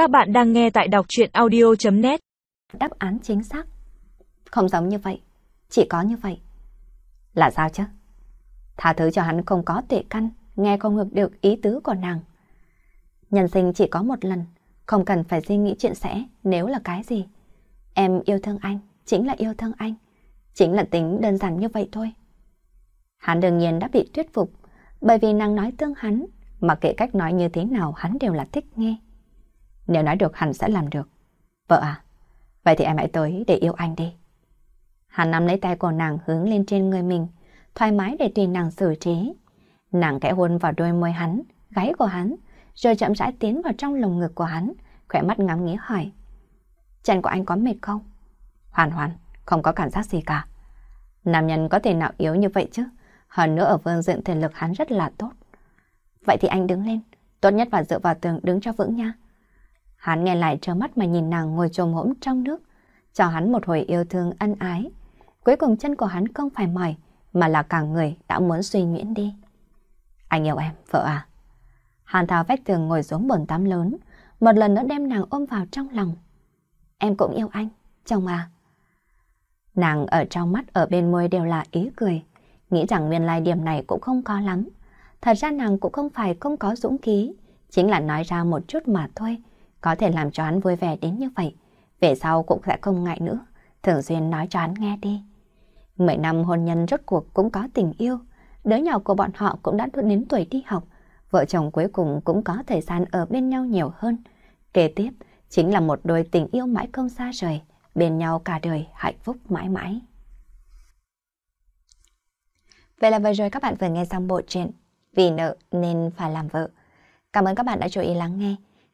Các bạn đang nghe tại đọc chuyện audio.net Đáp án chính xác. Không giống như vậy, chỉ có như vậy. Là sao chứ? Tha thứ cho hắn không có tệ căn, nghe không ngược được ý tứ của nàng. Nhân sinh chỉ có một lần, không cần phải suy nghĩ chuyện sẽ nếu là cái gì. Em yêu thương anh, chính là yêu thương anh. Chính là tính đơn giản như vậy thôi. Hắn đương nhiên đã bị thuyết phục, bởi vì nàng nói thương hắn, mà kệ cách nói như thế nào hắn đều là thích nghe. Nếu nói được hắn sẽ làm được. Vợ à, vậy thì em hãy tới để yêu anh đi. Hắn nắm lấy tay của nàng hướng lên trên người mình, thoải mái để tùy nàng xử trí. Nàng kẽ hôn vào đôi môi hắn, gáy của hắn, rồi chậm rãi tiến vào trong lồng ngực của hắn, khỏe mắt ngắm nghĩ hỏi. Chân của anh có mệt không? Hoàn hoàn, không có cảm giác gì cả. Nam nhân có thể nào yếu như vậy chứ? Hơn nữa ở vương diện thể lực hắn rất là tốt. Vậy thì anh đứng lên, tốt nhất là dựa vào tường đứng cho vững nha. Hắn nghe lại trơ mắt mà nhìn nàng ngồi trồm hỗn trong nước, cho hắn một hồi yêu thương ân ái. Cuối cùng chân của hắn không phải mỏi, mà là cả người đã muốn suy nhuyễn đi. Anh yêu em, vợ à? Hàn thảo vách tường ngồi xuống bồn tắm lớn, một lần nữa đem nàng ôm vào trong lòng. Em cũng yêu anh, chồng à. Nàng ở trong mắt ở bên môi đều là ý cười, nghĩ rằng nguyên lai điểm này cũng không có lắm. Thật ra nàng cũng không phải không có dũng khí, chính là nói ra một chút mà thôi, có thể làm cho hắn vui vẻ đến như vậy. Về sau cũng sẽ không ngại nữa, thường xuyên nói cho hắn nghe đi. Mười năm hôn nhân rốt cuộc cũng có tình yêu, đứa nhỏ của bọn họ cũng đã đến tuổi đi học, vợ chồng cuối cùng cũng có thời gian ở bên nhau nhiều hơn. Kế tiếp chính là một đôi tình yêu mãi không xa rời, bên nhau cả đời hạnh phúc mãi mãi. Vậy là vừa rồi các bạn vừa nghe xong bộ truyện Vì nợ nên phải làm vợ. Cảm ơn các bạn đã chú ý lắng nghe.